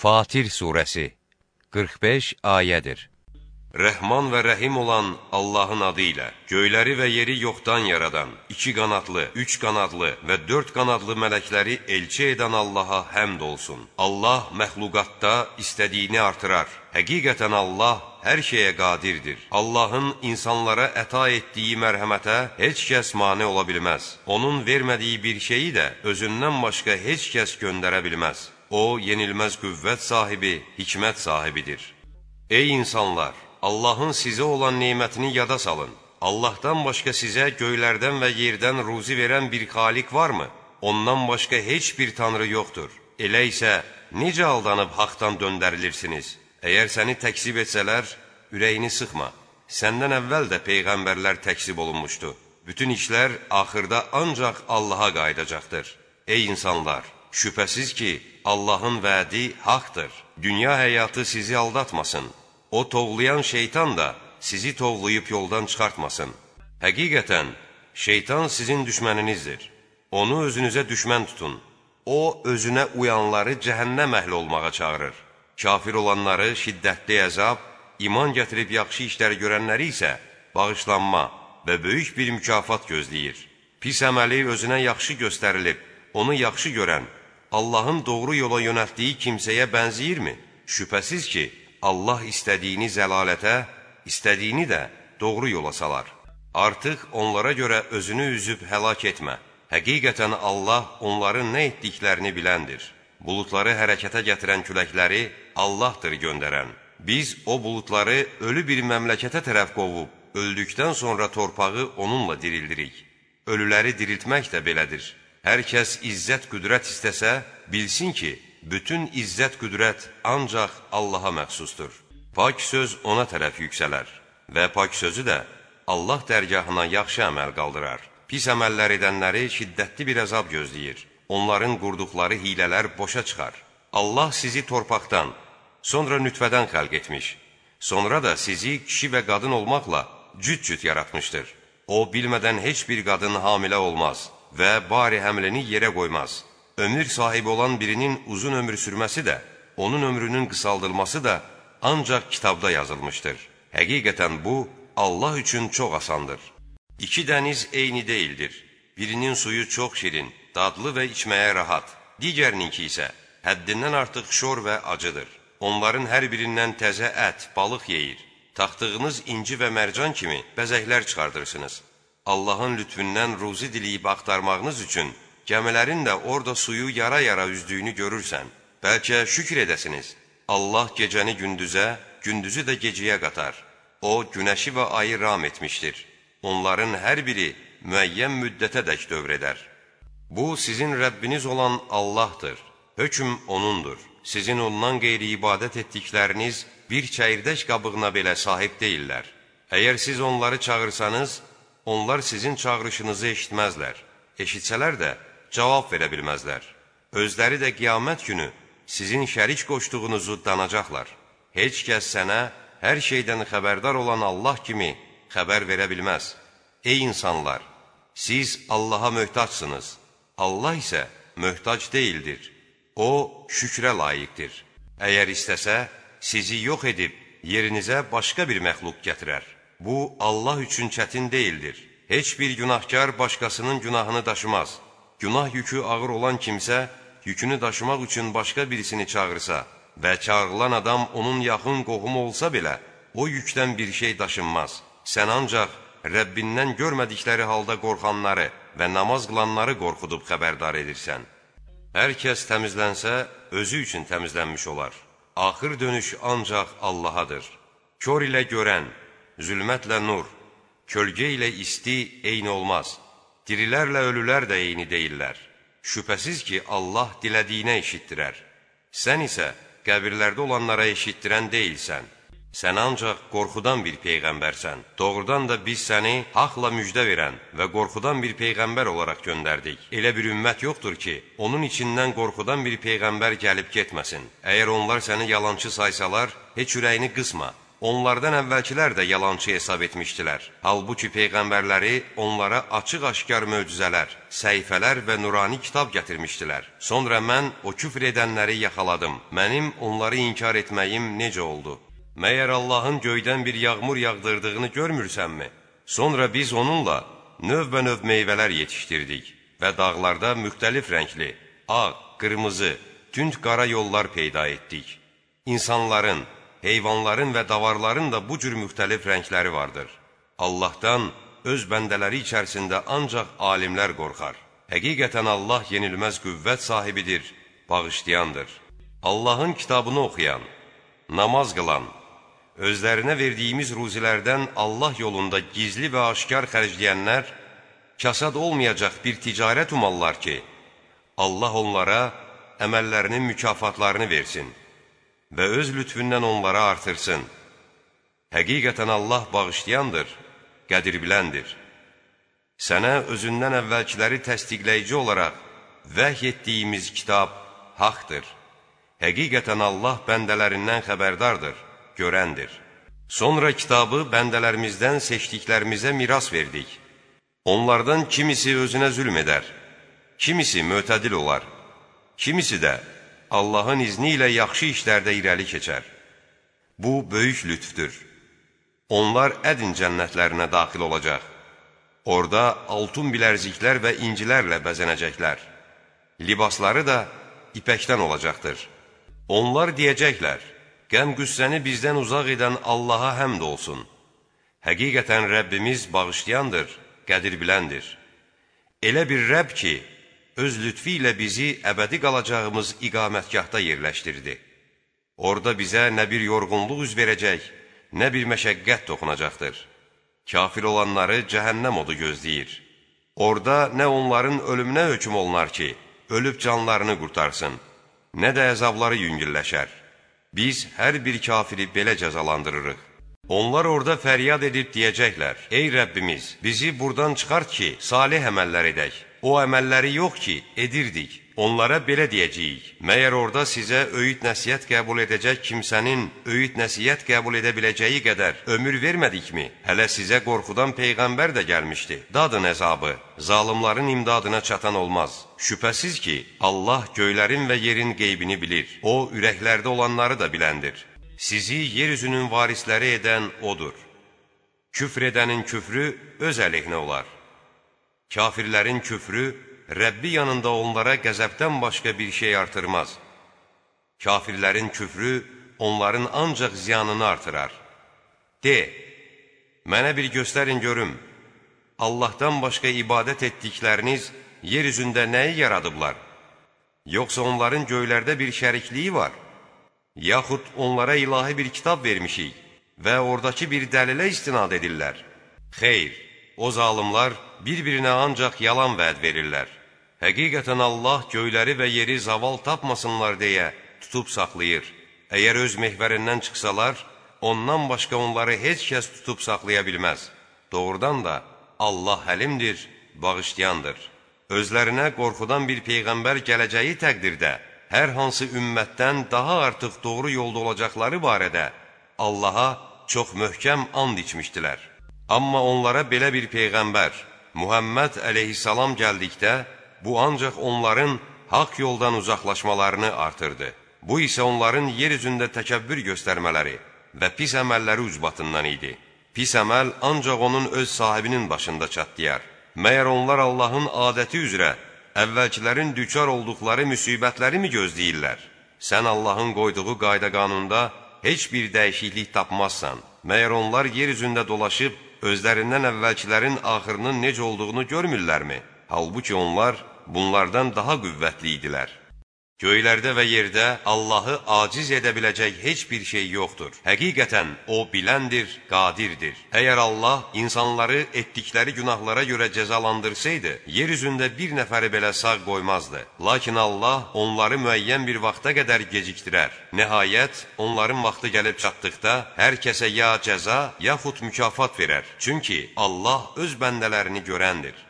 Fatir surəsi 45 ayədir. Rəhman və rəhim olan Allahın adı ilə, göyləri və yeri yoxdan yaradan, iki qanadlı, üç qanadlı və dörd qanadlı mələkləri elçi edən Allaha həmd olsun. Allah məxluqatda istədiyini artırar. Həqiqətən Allah hər şeyə qadirdir. Allahın insanlara əta etdiyi mərhəmətə heç kəs mane ola bilməz. Onun vermədiyi bir şeyi də özündən başqa heç kəs göndərə bilməz. O, yenilməz qüvvət sahibi, hikmət sahibidir. Ey insanlar! Allahın sizə olan neymətini yada salın. Allahdan başqa sizə göylərdən və yerdən ruzi verən bir xaliq varmı? Ondan başqa heç bir tanrı yoxdur. Elə isə necə aldanıb haqdan döndərilirsiniz? Əgər səni təksib etsələr, ürəyini sıxma. Səndən əvvəl də peyğəmbərlər təksib olunmuşdu. Bütün işlər axırda ancaq Allaha qayıdacaqdır. Ey insanlar! Şübhəsiz ki, Allahın vədi haqdır. Dünya həyatı sizi aldatmasın. O tovlayan şeytan da sizi tovlayıb yoldan çıxartmasın. Həqiqətən, şeytan sizin düşməninizdir. Onu özünüzə düşmən tutun. O, özünə uyanları cəhənnəm əhli olmağa çağırır. Kafir olanları şiddətli əzab, iman gətirib yaxşı işlər görənləri isə bağışlanma və böyük bir mükafat gözləyir. Pis əməli özünə yaxşı göstərilib, onu yaxşı görən, Allahın doğru yola yönəltdiyi kimsəyə bənziyirmi? Şübhəsiz ki, Allah istədiyini zəlalətə, istədiyini də doğru yola salar. Artıq onlara görə özünü üzüb həlak etmə. Həqiqətən Allah onların nə etdiklərini biləndir. Bulutları hərəkətə gətirən küləkləri Allahdır göndərən. Biz o bulutları ölü bir məmləkətə tərəf qovub, öldükdən sonra torpağı onunla dirildirik. Ölüləri diriltmək də belədir. Hər kəs izzət qüdrət istəsə, bilsin ki, bütün izzət qüdrət ancaq Allaha məxsusdur. Pak söz ona tərəf yüksələr və pak sözü də Allah dərgahına yaxşı əməl qaldırar. Pis əməllər edənləri şiddətli bir əzab gözləyir. Onların qurduqları hilələr boşa çıxar. Allah sizi torpaqdan, sonra nütvədən xəlq etmiş. Sonra da sizi kişi və qadın olmaqla cüt-cüt yaratmışdır. O, bilmədən heç bir qadın hamilə olmaz və bari həmlini yerə qoymaz. Ömür sahibi olan birinin uzun ömür sürməsi də, onun ömrünün qısaldılması da ancaq kitabda yazılmışdır. Həqiqətən bu, Allah üçün çox asandır. İki dəniz eyni deyildir. Birinin suyu çox şirin, dadlı və içməyə rahat. Digərininki isə həddindən artıq şor və acıdır. Onların hər birindən təzə ət, balıq yeyir. Taxtığınız inci və mərcan kimi bəzəklər çıxardırsınız. Allahın lütfündən ruzi diliyib axtarmağınız üçün gəmilərin də orada suyu yara-yara üzdüyünü görürsən, bəlkə şükür edəsiniz. Allah gecəni gündüzə, gündüzü də gecəyə qatar. O, günəşi və ayı ram etmişdir. Onların hər biri müəyyən müddətə dək dövr edər. Bu, sizin Rəbbiniz olan Allahdır. Hökm O'nundur. Sizin ondan qeyri ibadət etdikləriniz bir çəyirdək qabığına belə sahib deyillər. Əgər siz onları çağırsanız, onlar sizin çağırışınızı eşitməzlər. Eşitsələr də, cavab verə bilməzlər. Özləri də qiyamət günü sizin şərik qoşduğunuzu danacaqlar. Heç kəs sənə hər şeydən xəbərdar olan Allah kimi xəbər verə bilməz. Ey insanlar! Siz Allaha möhtacsınız. Allah isə möhtac deyildir. O, şükrə layiqdir. Əgər istəsə, sizi yox edib, yerinizə başqa bir məxluq gətirər. Bu, Allah üçün çətin deyildir. Heç bir günahkar başqasının günahını daşımaz. Günah yükü ağır olan kimsə, yükünü daşımaq üçün başqa birisini çağırsa və çağrılan adam onun yaxın qohumu olsa belə, o yükdən bir şey daşınmaz. Sən ancaq Rəbbindən görmədikləri halda qorxanları və namaz qılanları qorxudub xəbərdar edirsən. Hər kəs təmizlənsə, özü üçün təmizlənmiş olar. Axır dönüş ancaq Allahadır. Kör ilə görən, zülmətlə nur, kölgə ilə isti eyni olmaz. Dirilərlə ölülər də eyni deyirlər. Şübhəsiz ki, Allah dilədiyinə eşitdirər. Sən isə qəbirlərdə olanlara eşitdirən deyilsən. Sən ancaq qorxudan bir peyğəmbərsən. Doğrudan da biz səni haqla müjdə verən və qorxudan bir peyğəmbər olaraq göndərdik. Elə bir ümmət yoxdur ki, onun içindən qorxudan bir peyğəmbər gəlib getməsin. Əgər onlar səni yalançı saysalar, heç ürəyini qısma. Onlardan əvvəlkilər də yalançı hesab etmişdilər. Halbuki peyğəmbərləri onlara açıq-aşkar möcüzələr, səhifələr və nurani kitab gətirmişdilər. Sonra mən o küfr edənləri yaxaladım. Mənim onları inkar etməyim necə oldu? Məyər Allahın göydən bir yağmur yağdırdığını görmürsənmi? Sonra biz onunla növbə-növ meyvələr yetişdirdik və dağlarda müxtəlif rəngli, ağ, qırmızı, tünd qara yollar peyda etdik. İnsanların, heyvanların və davarların da bu cür müxtəlif rəngləri vardır. Allahdan öz bəndələri içərisində ancaq alimlər qorxar. Həqiqətən Allah yenilməz qüvvət sahibidir, bağışlayandır. Allahın kitabını oxuyan, namaz qılan, özlərinə verdiyimiz ruzilərdən Allah yolunda gizli və aşkar xərcləyənlər, kasad olmayacaq bir ticarət umallar ki, Allah onlara əməllərinin mükafatlarını versin və öz lütfündən onlara artırsın. Həqiqətən Allah bağışlayandır, qədir biləndir. Sənə özündən əvvəlkiləri təsdiqləyici olaraq vəhy etdiyimiz kitab haqdır. Həqiqətən Allah bəndələrindən xəbərdardır, görəndir. Sonra kitabı bəndələrimizdən seçdiklərimizə miras verdik. Onlardan kimisi özünə zülm edər, kimisi mötədil olar, kimisi də Allahın izni ilə yaxşı işlərdə irəli keçər. Bu, böyük lütfdür. Onlar ədin cənnətlərinə daxil olacaq. Orada altun bilərziklər və incilərlə bəzənəcəklər. Libasları da ipəkdən olacaqdır. Onlar deyəcəklər, qəm-qüssəni bizdən uzaq edən Allaha həmd olsun. Həqiqətən Rəbbimiz bağışlayandır, qədir biləndir. Elə bir Rəbb ki, öz lütfi ilə bizi əbədi qalacağımız iqamətgahda yerləşdirdi. Orada bizə nə bir yorğunluq üz verəcək, nə bir məşəqqət toxunacaqdır. Kafir olanları cəhənnəm odu gözləyir. Orada nə onların ölümünə hökm olunar ki, ölüb canlarını qurtarsın, nə də əzabları yüngülləşər. Biz hər bir kafiri belə cəzalandırırıq. Onlar orada fəryad edib deyəcəklər, Ey Rəbbimiz, bizi buradan çıxart ki, salih əməllər edək. O əməlləri yox ki, edirdik. Onlara belə deyəcəyik, məyər orada sizə öyüd nəsiyyət qəbul edəcək kimsənin öyüd nəsiyyət qəbul edə biləcəyi qədər ömür vermədikmi? Hələ sizə qorxudan Peyğəmbər də gəlmişdi. Dadın əzabı, zalimların imdadına çatan olmaz. Şübhəsiz ki, Allah göylərin və yerin qeybini bilir. O, ürəklərdə olanları da biləndir. Sizi yeryüzünün varisləri edən O'dur. Küfr edənin küfrü öz əleyhinə olar. Kafirlərin küfrü Rəbbi yanında onlara qəzəbdən başqa bir şey artırmaz. Kafirlərin küfrü onların ancaq ziyanını artırar. De, mənə bir göstərin görüm, Allahdan başqa ibadət etdikləriniz yer üzündə nəyi yaradıblar? Yoxsa onların göylərdə bir şərikliyi var? Yaxud onlara ilahi bir kitab vermişik və oradakı bir dəlilə istinad edirlər? Xeyr, o zalimlar bir-birinə ancaq yalan vəd verirlər. Həqiqətən Allah göyləri və yeri zaval tapmasınlar deyə tutub saxlayır. Əgər öz mehvərindən çıxsalar, ondan başqa onları heç kəs tutub saxlaya bilməz. Doğrudan da Allah həlimdir, bağışlayandır. Özlərinə qorxudan bir peyğəmbər gələcəyi təqdirdə, hər hansı ümmətdən daha artıq doğru yolda olacaqları barədə Allaha çox möhkəm and içmişdilər. Amma onlara belə bir peyğəmbər, Muhammed əleyhissalam gəldikdə, bu ancaq onların haqq yoldan uzaqlaşmalarını artırdı. Bu isə onların yer üzündə təkəbbür göstərmələri və pis əməlləri ucbatından idi. Pis əməl ancaq onun öz sahibinin başında çatlayar. Məyər onlar Allahın adəti üzrə əvvəlkilərin düçar olduqları müsibətləri mi gözləyirlər? Sən Allahın qoyduğu qayda qanunda heç bir dəyişiklik tapmazsan. Məyər onlar yer üzündə dolaşıb özlərindən əvvəlkilərin axırının necə olduğunu görmürlərmi? Halbuki onlar bunlardan daha qüvvətli idilər. Göylərdə və yerdə Allahı aciz edə biləcək heç bir şey yoxdur. Həqiqətən O biləndir, qadirdir. Əgər Allah insanları etdikləri günahlara görə cəzalandırsaydı, yer üzündə bir nəfəri belə sağ qoymazdı. Lakin Allah onları müəyyən bir vaxta qədər gecikdirər. Nəhayət, onların vaxtı gəlib çatdıqda, hər kəsə ya cəza, yaxud mükafat verər. Çünki Allah öz bəndələrini görəndir.